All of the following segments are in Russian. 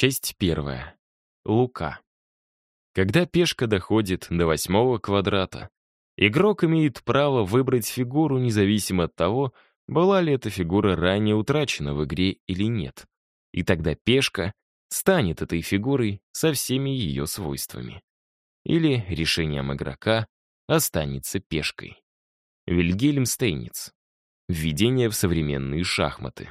Часть первая. Лука. Когда пешка доходит до восьмого квадрата, игрок имеет право выбрать фигуру независимо от того, была ли эта фигура ранее утрачена в игре или нет. И тогда пешка станет этой фигурой со всеми ее свойствами. Или решением игрока останется пешкой. Вильгельм Стейниц. Введение в современные шахматы.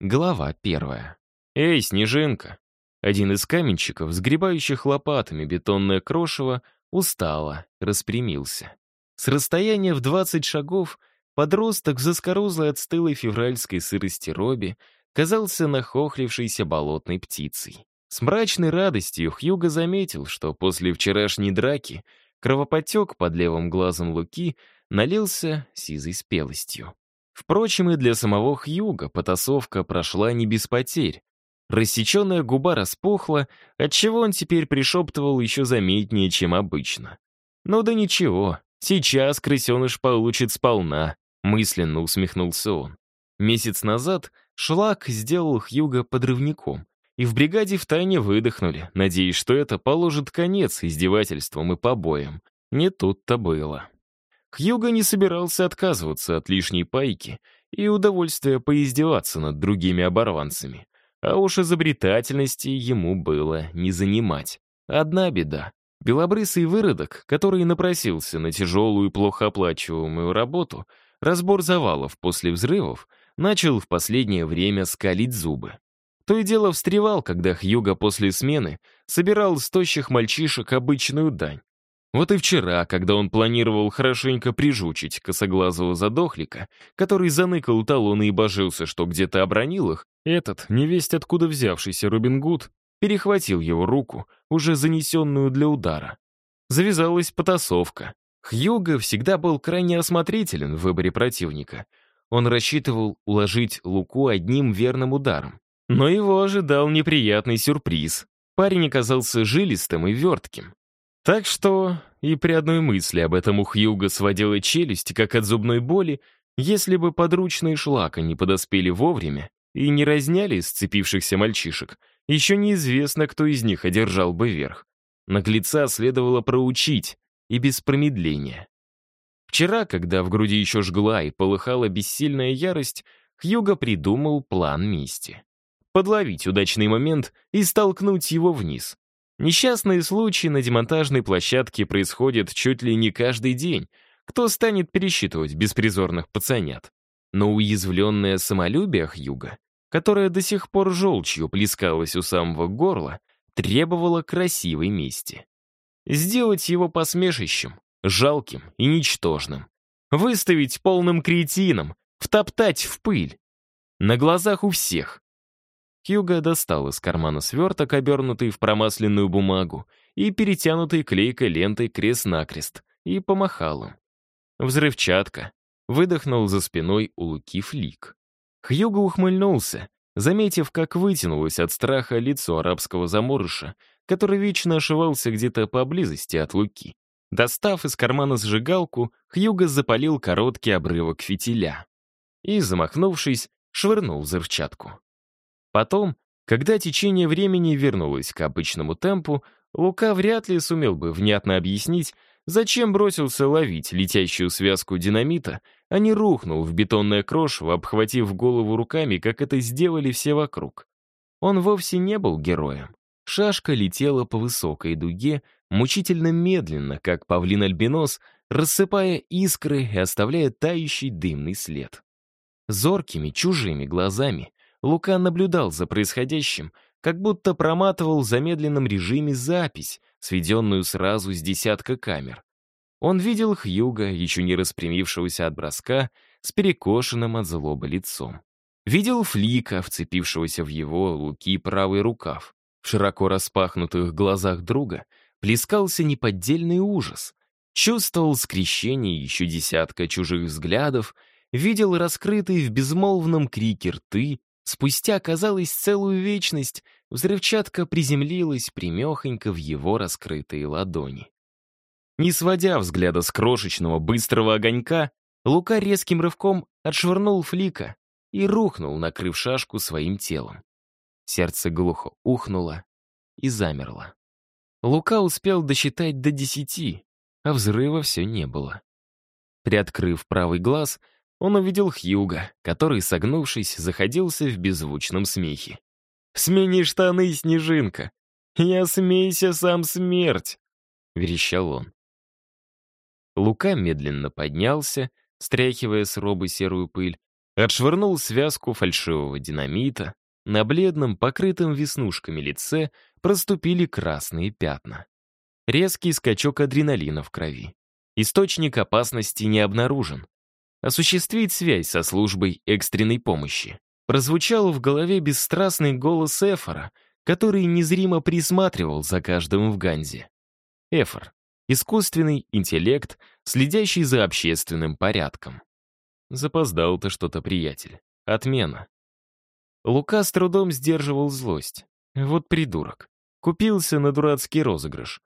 Глава первая. «Эй, Снежинка!» Один из каменщиков, сгребающих лопатами бетонное крошево, устало, распрямился. С расстояния в 20 шагов подросток в заскорузлой от стылой февральской сырости робе казался нахохлившейся болотной птицей. С мрачной радостью Хьюго заметил, что после вчерашней драки кровопотек под левым глазом Луки налился сизой спелостью. Впрочем, и для самого Хьюга потасовка прошла не без потерь. Рассеченная губа распухла, отчего он теперь пришептывал еще заметнее, чем обычно. «Ну да ничего, сейчас крысеныш получит сполна», — мысленно усмехнулся он. Месяц назад Шлак сделал Хьюга подрывником, и в бригаде втайне выдохнули, надеясь, что это положит конец издевательствам и побоям. Не тут-то было. Хьюга не собирался отказываться от лишней пайки и удовольствия поиздеваться над другими оборванцами. А уж изобретательности ему было не занимать. Одна беда. Белобрысый выродок, который напросился на тяжелую и плохо оплачиваемую работу, разбор завалов после взрывов, начал в последнее время скалить зубы. То и дело встревал, когда Хьюга после смены собирал с тощих мальчишек обычную дань. Вот и вчера, когда он планировал хорошенько прижучить косоглазого задохлика, который заныкал талоны и божился, что где-то обронил их, этот, невесть откуда взявшийся Робин Гуд, перехватил его руку, уже занесенную для удара. Завязалась потасовка. Хьюго всегда был крайне осмотрителен в выборе противника. Он рассчитывал уложить Луку одним верным ударом. Но его ожидал неприятный сюрприз. Парень оказался жилистым и вертким. Так что и при одной мысли об этом у Хьюга сводила челюсть, как от зубной боли, если бы подручные шлака не подоспели вовремя и не разняли сцепившихся мальчишек, еще неизвестно, кто из них одержал бы верх. Наглеца следовало проучить, и без промедления. Вчера, когда в груди еще жгла и полыхала бессильная ярость, Хьюга придумал план мести. Подловить удачный момент и столкнуть его вниз. Несчастные случаи на демонтажной площадке происходят чуть ли не каждый день. Кто станет пересчитывать беспризорных пацанят? Но уязвленное самолюбие Хьюга, которое до сих пор желчью плескалось у самого горла, требовало красивой мести. Сделать его посмешищем, жалким и ничтожным. Выставить полным кретином, втоптать в пыль. На глазах у всех, Хьюго достал из кармана сверток, обернутый в промасленную бумагу, и перетянутый клейкой лентой крест-накрест, и помахал им. Взрывчатка. Выдохнул за спиной у Луки флик. Хьюго ухмыльнулся, заметив, как вытянулось от страха лицо арабского заморыша, который вечно ошивался где-то поблизости от Луки. Достав из кармана сжигалку, Хьюго запалил короткий обрывок фитиля и, замахнувшись, швырнул взрывчатку. Потом, когда течение времени вернулось к обычному темпу, Лука вряд ли сумел бы внятно объяснить, зачем бросился ловить летящую связку динамита, а не рухнул в бетонное крошево, обхватив голову руками, как это сделали все вокруг. Он вовсе не был героем. Шашка летела по высокой дуге, мучительно медленно, как павлин-альбинос, рассыпая искры и оставляя тающий дымный след. Зоркими, чужими глазами Лука наблюдал за происходящим, как будто проматывал в замедленном режиме запись, сведенную сразу с десятка камер. Он видел Хьюга, еще не распрямившегося от броска, с перекошенным от злобы лицом. Видел Флика, вцепившегося в его Луки правый рукав. В широко распахнутых глазах друга плескался неподдельный ужас. Чувствовал скрещение еще десятка чужих взглядов, видел раскрытые в безмолвном крике рты, Спустя, казалось, целую вечность взрывчатка приземлилась примехонько в его раскрытые ладони. Не сводя взгляда с крошечного быстрого огонька, Лука резким рывком отшвырнул флика и рухнул, накрыв шашку своим телом. Сердце глухо ухнуло и замерло. Лука успел досчитать до десяти, а взрыва все не было. Приоткрыв правый глаз, он увидел Хьюга, который, согнувшись, заходился в беззвучном смехе. «Смени штаны, Снежинка! Я смейся сам смерть!» — верещал он. Лука медленно поднялся, стряхивая с робы серую пыль, отшвырнул связку фальшивого динамита, на бледном, покрытом веснушками лице проступили красные пятна. Резкий скачок адреналина в крови. Источник опасности не обнаружен. Осуществить связь со службой экстренной помощи. Прозвучал в голове бесстрастный голос Эфора, который незримо присматривал за каждым в Ганзе. Эфор — искусственный интеллект, следящий за общественным порядком. Запоздал ты что-то, приятель. Отмена. Лука с трудом сдерживал злость. Вот придурок. Купился на дурацкий розыгрыш.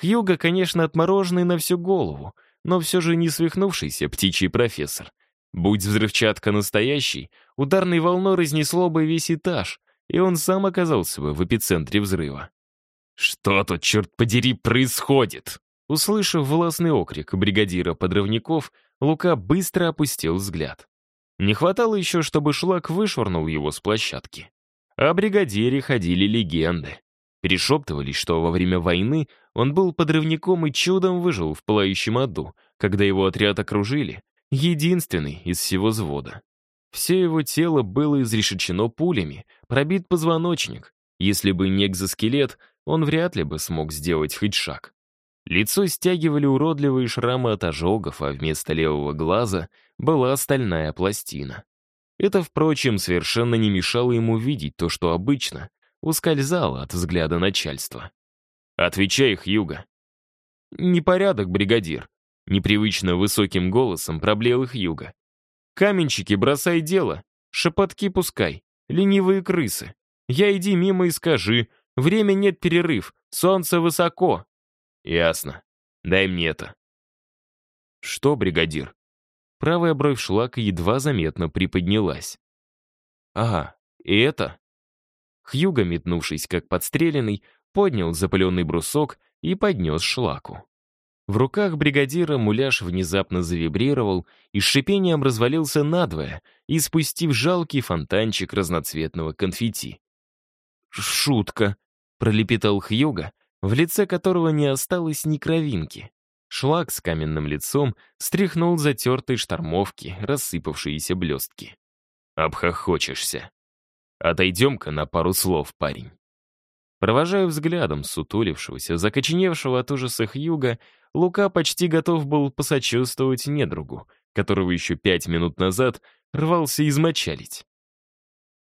Хьюга, конечно, отмороженный на всю голову, но все же не свихнувшийся птичий профессор. Будь взрывчатка настоящей, ударной волной разнесло бы весь этаж, и он сам оказался бы в эпицентре взрыва. «Что тут, черт подери, происходит?» Услышав властный окрик бригадира подрывников, Лука быстро опустил взгляд. Не хватало еще, чтобы шлак вышвырнул его с площадки. О бригадире ходили легенды. Перешептывались, что во время войны он был подрывником и чудом выжил в пылающем аду, когда его отряд окружили, единственный из всего взвода. Все его тело было изрешечено пулями, пробит позвоночник. Если бы не экзоскелет, он вряд ли бы смог сделать хоть шаг. Лицо стягивали уродливые шрамы от ожогов, а вместо левого глаза была стальная пластина. Это, впрочем, совершенно не мешало ему видеть то, что обычно ускользало от взгляда начальства. «Отвечай, Хьюга». «Непорядок, бригадир», — непривычно высоким голосом проблеял Хьюга. «Каменщики, бросай дело, шепотки пускай, ленивые крысы. Я иди мимо и скажи, время нет перерыв, солнце высоко, «Ясно. Дай мне это». «Что, бригадир?» Правая бровь шлака едва заметно приподнялась. «Ага, и это?» Хьюго, метнувшись как подстреленный, поднял запыленный брусок и поднес шлаку. В руках бригадира муляж внезапно завибрировал и с шипением развалился надвое, испустив жалкий фонтанчик разноцветного конфетти. «Шутка», — пролепетал Хьюго, в лице которого не осталось ни кровинки. Шлак с каменным лицом стряхнул затертые штормовки, рассыпавшиеся блестки. «Обхохочешься. Отойдем-ка на пару слов, парень». Провожая взглядом сутулившегося, закоченевшего от ужаса Хьюга, Лука почти готов был посочувствовать недругу, которого еще пять минут назад рвался измочалить.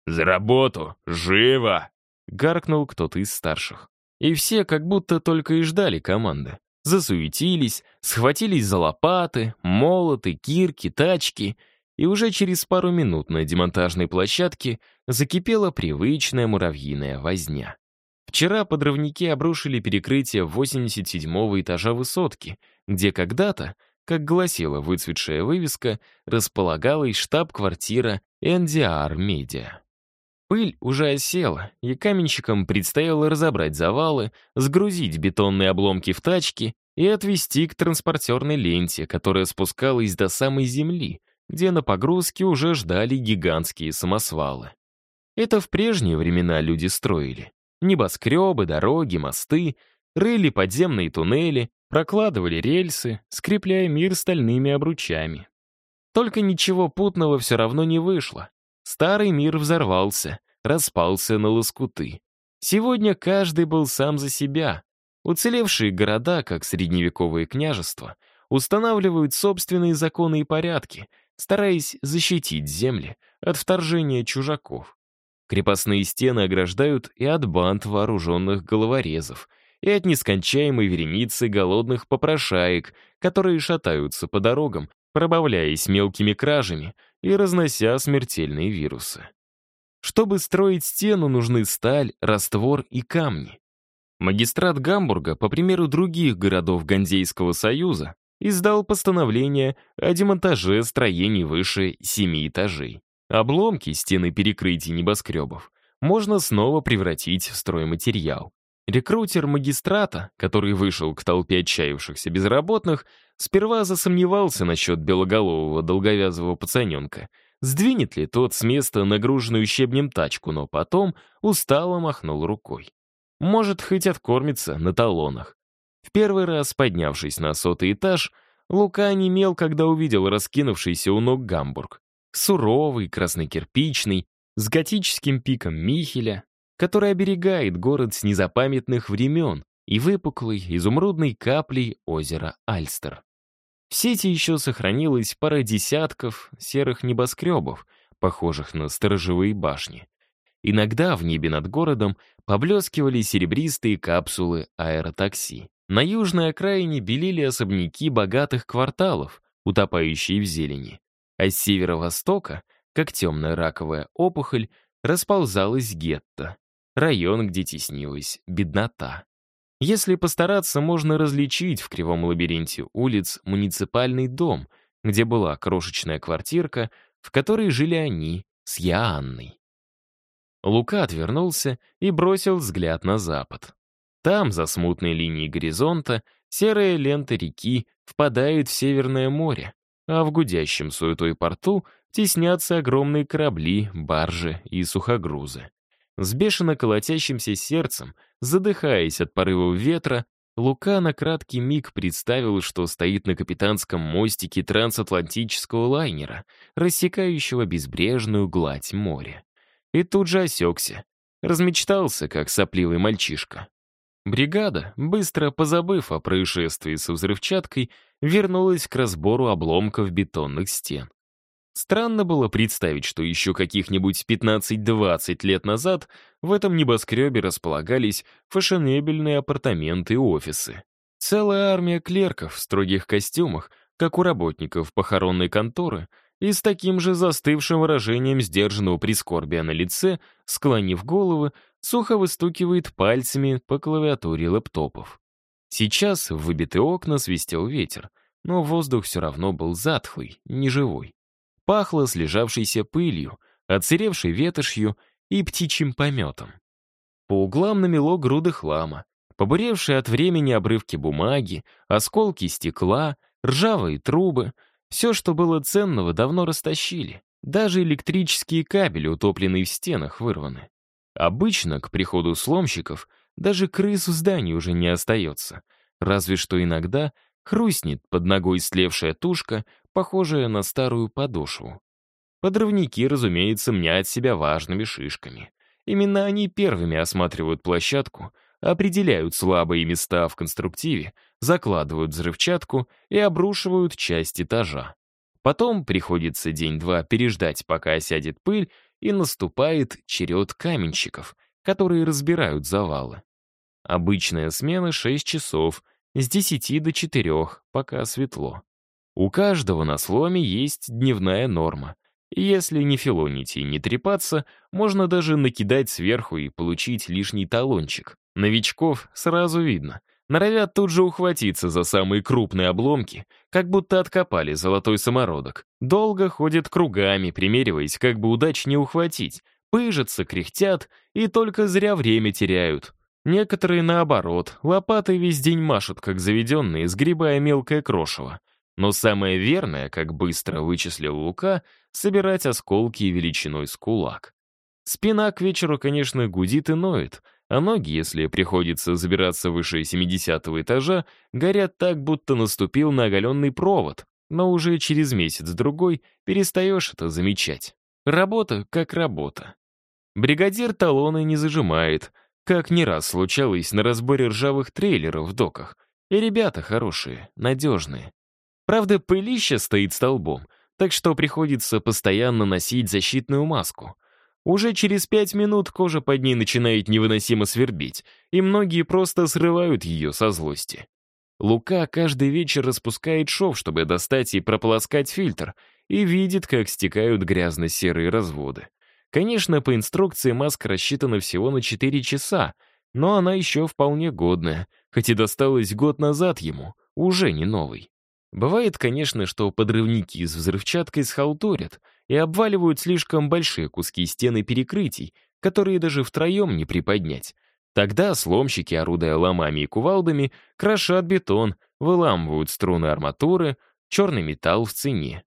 «За работу! Живо!» — гаркнул кто-то из старших. И все как будто только и ждали команды. Засуетились, схватились за лопаты, молоты, кирки, тачки, и уже через пару минут на демонтажной площадке закипела привычная муравьиная возня. Вчера подрывники обрушили перекрытие 87-го этажа высотки, где когда-то, как гласила выцветшая вывеска, располагалась штаб-квартира NDR Media. Пыль уже осела, и каменщикам предстояло разобрать завалы, сгрузить бетонные обломки в тачки и отвезти к транспортерной ленте, которая спускалась до самой земли, где на погрузке уже ждали гигантские самосвалы. Это в прежние времена люди строили. Небоскребы, дороги, мосты, рыли подземные туннели, прокладывали рельсы, скрепляя мир стальными обручами. Только ничего путного все равно не вышло. Старый мир взорвался, распался на лоскуты. Сегодня каждый был сам за себя. Уцелевшие города, как средневековые княжества, устанавливают собственные законы и порядки, стараясь защитить земли от вторжения чужаков. Крепостные стены ограждают и от банд вооруженных головорезов, и от нескончаемой вереницы голодных попрошаек, которые шатаются по дорогам, пробавляясь мелкими кражами и разнося смертельные вирусы. Чтобы строить стену, нужны сталь, раствор и камни. Магистрат Гамбурга, по примеру других городов Ганзейского союза, издал постановление о демонтаже строений выше семи этажей. Обломки стены перекрытий небоскребов можно снова превратить в стройматериал. Рекрутер магистрата, который вышел к толпе отчаявшихся безработных, сперва засомневался насчет белоголового долговязого пацаненка. Сдвинет ли тот с места нагруженную щебнем тачку, но потом устало махнул рукой. Может, хоть откормится на талонах. В первый раз, поднявшись на сотый этаж, Лука немел, когда увидел раскинувшийся у ног Гамбург. Суровый, краснокирпичный, с готическим пиком Михеля, который оберегает город с незапамятных времен и выпуклой изумрудной каплей озера Альстер. В сети еще сохранилась пара десятков серых небоскребов, похожих на сторожевые башни. Иногда в небе над городом поблескивали серебристые капсулы аэротакси. На южной окраине белели особняки богатых кварталов, утопающие в зелени. А с северо-востока, как темная раковая опухоль, расползалась гетто, район, где теснилась беднота. Если постараться, можно различить в кривом лабиринте улиц муниципальный дом, где была крошечная квартирка, в которой жили они с Яанной. Лука отвернулся и бросил взгляд на запад. Там, за смутной линией горизонта, серая лента реки впадает в Северное море, а в гудящем суетой порту теснятся огромные корабли, баржи и сухогрузы. С бешено колотящимся сердцем, задыхаясь от порывов ветра, Лука на краткий миг представил, что стоит на капитанском мостике трансатлантического лайнера, рассекающего безбрежную гладь моря. И тут же осекся. Размечтался, как сопливый мальчишка. Бригада, быстро позабыв о происшествии со взрывчаткой, вернулась к разбору обломков бетонных стен. Странно было представить, что еще каких-нибудь 15-20 лет назад в этом небоскребе располагались фashionабельные апартаменты и офисы. Целая армия клерков в строгих костюмах, как у работников похоронной конторы, и с таким же застывшим выражением сдержанного прискорбия на лице, склонив головы, сухо выстукивает пальцами по клавиатуре лэптопов. Сейчас в выбитые окна свистел ветер, но воздух все равно был затхлый, неживой пахло слежавшейся пылью, отсыревшей ветошью и птичьим пометом. По углам намело груды хлама, побуревшие от времени обрывки бумаги, осколки стекла, ржавые трубы. Все, что было ценного, давно растащили. Даже электрические кабели, утопленные в стенах, вырваны. Обычно, к приходу сломщиков, даже крыс в здании уже не остается. Разве что иногда хрустнет под ногой слевшая тушка, похожая на старую подошву. Подрывники, разумеется, мнят себя важными шишками. Именно они первыми осматривают площадку, определяют слабые места в конструктиве, закладывают взрывчатку и обрушивают часть этажа. Потом приходится день-два переждать, пока осядет пыль, и наступает черед каменщиков, которые разбирают завалы. Обычная смена — 6 часов, с 10 до 4, пока светло. У каждого на сломе есть дневная норма. Если не филонить и не трепаться, можно даже накидать сверху и получить лишний талончик. Новичков сразу видно. Норовят тут же ухватиться за самые крупные обломки, как будто откопали золотой самородок. Долго ходят кругами, примериваясь, как бы удачнее ухватить. Пыжатся, кряхтят и только зря время теряют. Некоторые, наоборот, лопатой весь день машут, как заведенные, сгребая мелкое крошево. Но самое верное, как быстро вычислил Лука, собирать осколки величиной с кулак. Спина к вечеру, конечно, гудит и ноет, а ноги, если приходится забираться выше 70 этажа, горят так, будто наступил на оголенный провод, но уже через месяц-другой перестаешь это замечать. Работа как работа. Бригадир талоны не зажимает, как не раз случалось на разборе ржавых трейлеров в доках. И ребята хорошие, надежные. Правда, пылище стоит столбом, так что приходится постоянно носить защитную маску. Уже через пять минут кожа под ней начинает невыносимо свербить, и многие просто срывают ее со злости. Лука каждый вечер распускает шов, чтобы достать и прополоскать фильтр, и видит, как стекают грязно-серые разводы. Конечно, по инструкции маска рассчитана всего на 4 часа, но она еще вполне годная, хоть и досталась год назад ему, уже не новый. Бывает, конечно, что подрывники с взрывчаткой схалтурят и обваливают слишком большие куски стены перекрытий, которые даже втроем не приподнять. Тогда сломщики, орудуя ломами и кувалдами, крошат бетон, выламывают струны арматуры, черный металл в цене.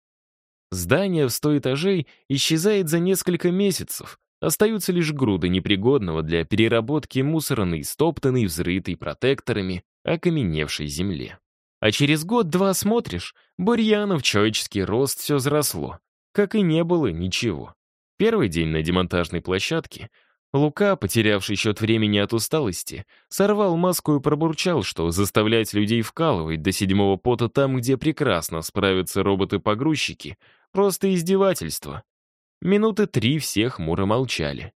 Здание в сто этажей исчезает за несколько месяцев, остаются лишь груды непригодного для переработки мусорной, стоптанной, взрытой протекторами, окаменевшей земле. А через год-два смотришь, бурьянов человеческий рост все взросло, как и не было ничего. Первый день на демонтажной площадке Лука, потерявший счет времени от усталости, сорвал маску и пробурчал, что заставлять людей вкалывать до седьмого пота там, где прекрасно справятся роботы-погрузчики, просто издевательство. Минуты три все хмуро молчали.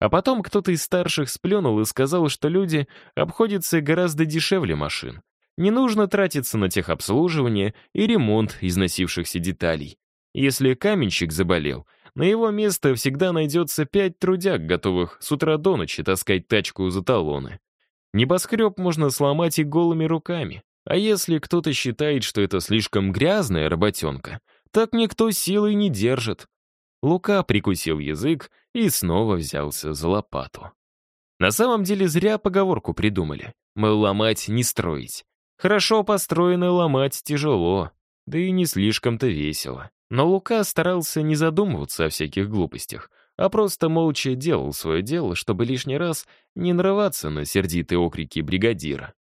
А потом кто-то из старших сплюнул и сказал, что люди обходятся гораздо дешевле машин. Не нужно тратиться на техобслуживание и ремонт износившихся деталей. Если каменщик заболел, на его место всегда найдется пять трудяг, готовых с утра до ночи таскать тачку за талоны. Небоскреб можно сломать и голыми руками. А если кто-то считает, что это слишком грязная работенка, так никто силой не держит. Лука прикусил язык и снова взялся за лопату. На самом деле зря поговорку придумали. Мол, ломать не строить. Хорошо построенное ломать тяжело, да и не слишком-то весело. Но Лука старался не задумываться о всяких глупостях, а просто молча делал свое дело, чтобы лишний раз не нарываться на сердитые окрики бригадира.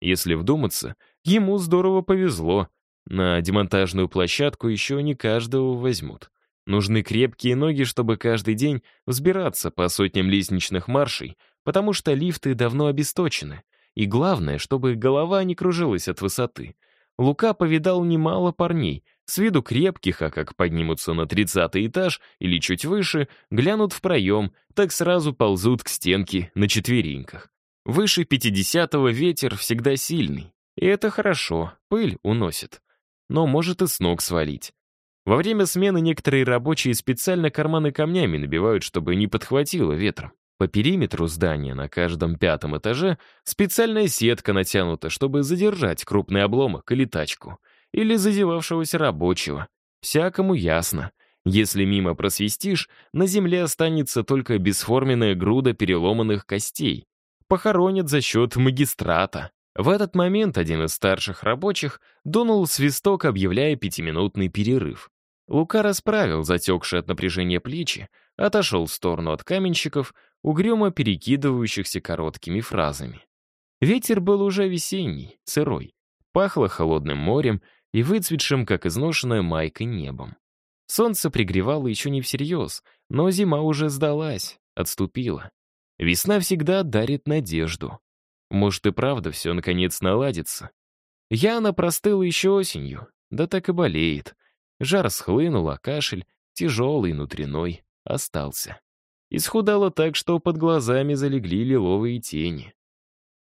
Если вдуматься, ему здорово повезло. На демонтажную площадку еще не каждого возьмут. Нужны крепкие ноги, чтобы каждый день взбираться по сотням лестничных маршей, потому что лифты давно обесточены. И главное, чтобы голова не кружилась от высоты. Лука повидал немало парней — с виду крепких, а как поднимутся на тридцатый этаж или чуть выше, глянут в проем, так сразу ползут к стенке на четвереньках. Выше пятидесятого ветер всегда сильный. И это хорошо, пыль уносит. Но может и с ног свалить. Во время смены некоторые рабочие специально карманы камнями набивают, чтобы не подхватило ветром. По периметру здания на каждом пятом этаже специальная сетка натянута, чтобы задержать крупный обломок или тачку или зазевавшегося рабочего. Всякому ясно. Если мимо просвистишь, на земле останется только бесформенная груда переломанных костей. Похоронят за счет магистрата. В этот момент один из старших рабочих дунул свисток, объявляя пятиминутный перерыв. Лука расправил затекшие от напряжения плечи, отошел в сторону от каменщиков, угрюмо перекидывающихся короткими фразами. Ветер был уже весенний, сырой. Пахло холодным морем и выцветшим, как изношенная майка, небом. Солнце пригревало еще не всерьез, но зима уже сдалась, отступила. Весна всегда дарит надежду. Может и правда все наконец наладится. Яна простыла еще осенью, да так и болеет. Жар схлынул, а кашель, тяжелый, внутренной, остался. Исхудала так, что под глазами залегли лиловые тени.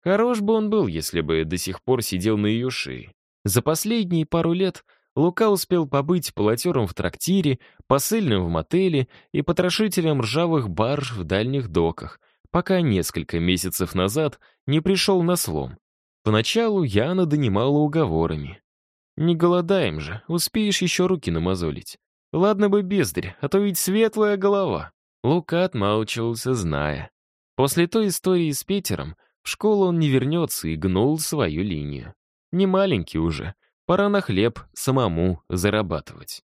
Хорош бы он был, если бы до сих пор сидел на ее шее. За последние пару лет Лука успел побыть полотером в трактире, посыльным в мотеле и потрошителем ржавых барж в дальних доках, пока несколько месяцев назад не пришел на слом. Поначалу Яна донимала уговорами. «Не голодаем же, успеешь еще руки намазолить. Ладно бы бездарь, а то ведь светлая голова». Лука отмалчивался, зная. После той истории с Питером в школу он не вернется и гнул свою линию. Не маленький уже, пора на хлеб самому зарабатывать.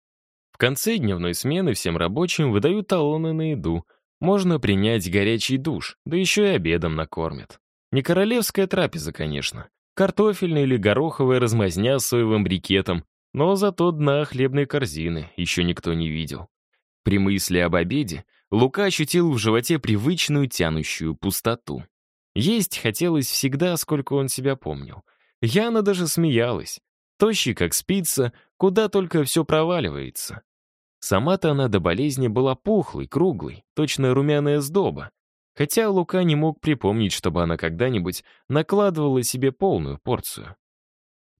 В конце дневной смены всем рабочим выдают талоны на еду. Можно принять горячий душ, да еще и обедом накормят. Не королевская трапеза, конечно. Картофельная или гороховая размазня с соевым брикетом, но зато дна хлебной корзины еще никто не видел. При мысли об обеде Лука ощутил в животе привычную тянущую пустоту. Есть хотелось всегда, сколько он себя помнил — Яна даже смеялась. Тощий, как спица, куда только все проваливается. Сама-то она до болезни была пухлой, круглой, точно румяная сдоба. Хотя Лука не мог припомнить, чтобы она когда-нибудь накладывала себе полную порцию.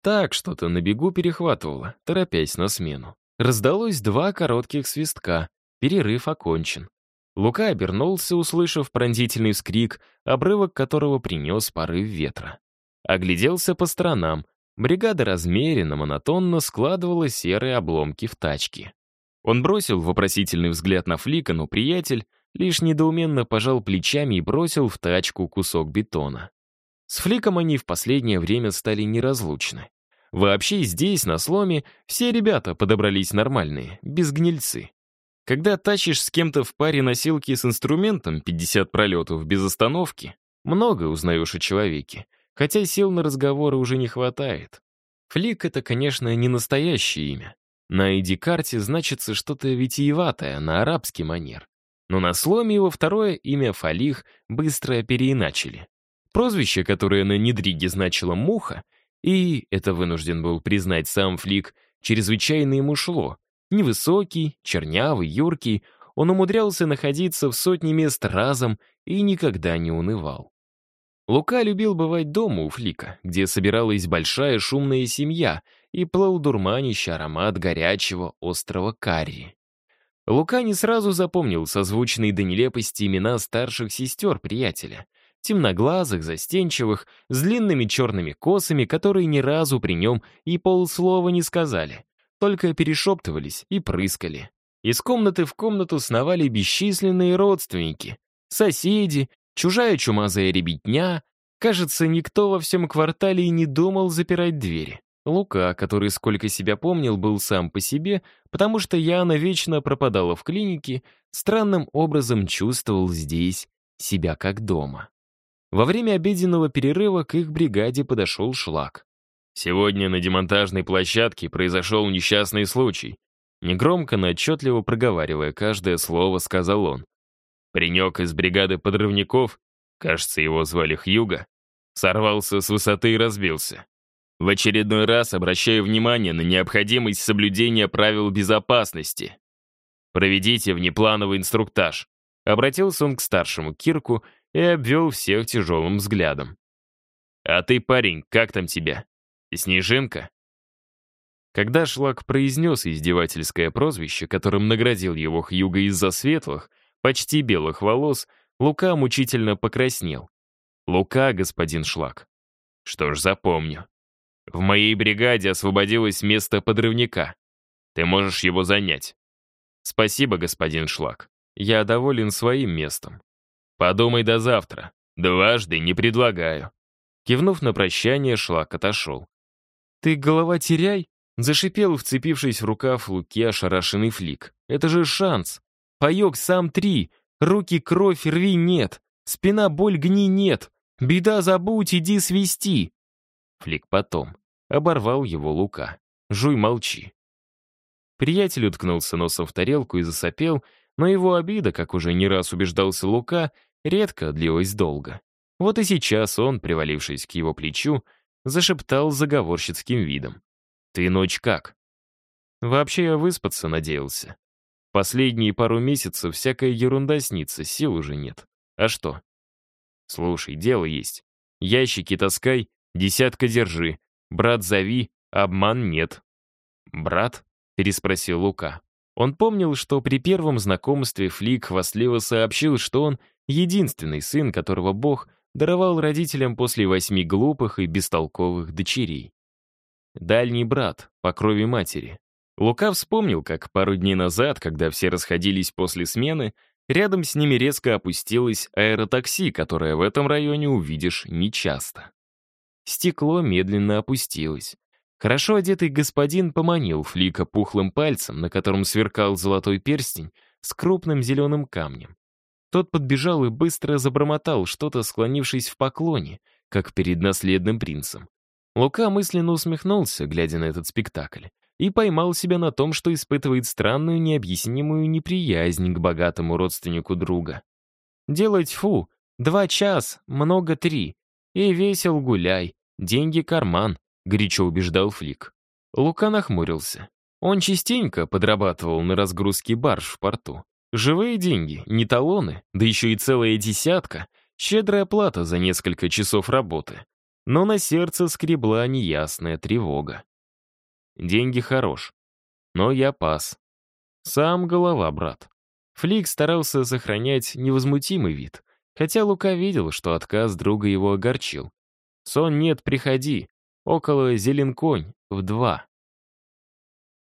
Так что-то на бегу перехватывала, торопясь на смену. Раздалось два коротких свистка. Перерыв окончен. Лука обернулся, услышав пронзительный вскрик, обрывок которого принес порыв ветра. Огляделся по сторонам. Бригада размеренно, монотонно складывала серые обломки в тачки. Он бросил вопросительный взгляд на Флика, но приятель лишь недоуменно пожал плечами и бросил в тачку кусок бетона. С Фликом они в последнее время стали неразлучны. Вообще здесь, на сломе, все ребята подобрались нормальные, без гнильцы. Когда тащишь с кем-то в паре носилки с инструментом 50 пролетов без остановки, многое узнаешь о человеке, хотя сил на разговоры уже не хватает. Флик — это, конечно, не настоящее имя. На ID-карте значится что-то витиеватое, на арабский манер. Но на сломе его второе имя Фалих быстро переиначили. Прозвище, которое на недриге значило «муха», и, это вынужден был признать сам Флик, чрезвычайно ему шло. Невысокий, чернявый, юркий, он умудрялся находиться в сотне мест разом и никогда не унывал. Лука любил бывать дома у Флика, где собиралась большая шумная семья и плыл дурманящий аромат горячего острого карри. Лука не сразу запомнил созвучные до нелепости имена старших сестер приятеля. Темноглазых, застенчивых, с длинными черными косами, которые ни разу при нем и полслова не сказали. Только перешептывались и прыскали. Из комнаты в комнату сновали бесчисленные родственники. Соседи, чужая чумазая ребятня. Кажется, никто во всем квартале и не думал запирать двери. Лука, который, сколько себя помнил, был сам по себе, потому что Яна вечно пропадала в клинике, странным образом чувствовал здесь себя как дома. Во время обеденного перерыва к их бригаде подошел шлак. «Сегодня на демонтажной площадке произошел несчастный случай», негромко, но отчетливо проговаривая каждое слово, сказал он. Паренек из бригады подрывников, кажется, его звали Хьюга, сорвался с высоты и разбился. В очередной раз обращаю внимание на необходимость соблюдения правил безопасности. Проведите внеплановый инструктаж. Обратился он к старшему Кирку и обвел всех тяжелым взглядом. «А ты, парень, как там тебя? Снежинка?» Когда Шлак произнес издевательское прозвище, которым наградил его Хьюга из-за светлых, почти белых волос, Лука мучительно покраснел. «Лука, господин Шлак». «Что ж, запомню. В моей бригаде освободилось место подрывника. Ты можешь его занять. Спасибо, господин Шлак. Я доволен своим местом. Подумай до завтра. Дважды не предлагаю. Кивнув на прощание, Шлак отошел. «Ты голова теряй?» Зашипел, вцепившись в рукав Луки ошарашенный флик. «Это же шанс! Паек сам три! Руки кровь рви нет! Спина боль гни нет! Беда забудь, иди свисти!» Флик потом. Оборвал его Лука. «Жуй, молчи». Приятель уткнулся носом в тарелку и засопел, но его обида, как уже не раз убеждался Лука, редко длилась долго. Вот и сейчас он, привалившись к его плечу, зашептал заговорщицким видом. «Ты ночь как?» «Вообще я выспаться надеялся. Последние пару месяцев всякая ерунда снится, сил уже нет. А что?» «Слушай, дело есть. Ящики таскай, Десятка держи. Брат зови, обман нет. Брат? Переспросил Лука. Он помнил, что при первом знакомстве Флик хвастливо сообщил, что он единственный сын, которого Бог даровал родителям после восьми глупых и бестолковых дочерей. Дальний брат, по крови матери. Лука вспомнил, как пару дней назад, когда все расходились после смены, рядом с ними резко опустилось аэротакси, которое в этом районе увидишь нечасто. Стекло медленно опустилось. Хорошо одетый господин поманил Флика пухлым пальцем, на котором сверкал золотой перстень с крупным зеленым камнем. Тот подбежал и быстро забормотал, что-то склонившись в поклоне, как перед наследным принцем. Лука мысленно усмехнулся, глядя на этот спектакль, и поймал себя на том, что испытывает странную необъяснимую неприязнь к богатому родственнику друга. «Делать фу, два час, много три, и весел гуляй, деньги карман», — горячо убеждал Флик. Лука нахмурился. Он частенько подрабатывал на разгрузке барж в порту. Живые деньги, не талоны, да еще и целая десятка, щедрая плата за несколько часов работы. Но на сердце скребла неясная тревога. Деньги хорош, но я пас. Сам голова, брат. Флик старался сохранять невозмутимый вид, Хотя Лука видел, что отказ друга его огорчил. «Сон нет, приходи. Около Зеленконь, в два».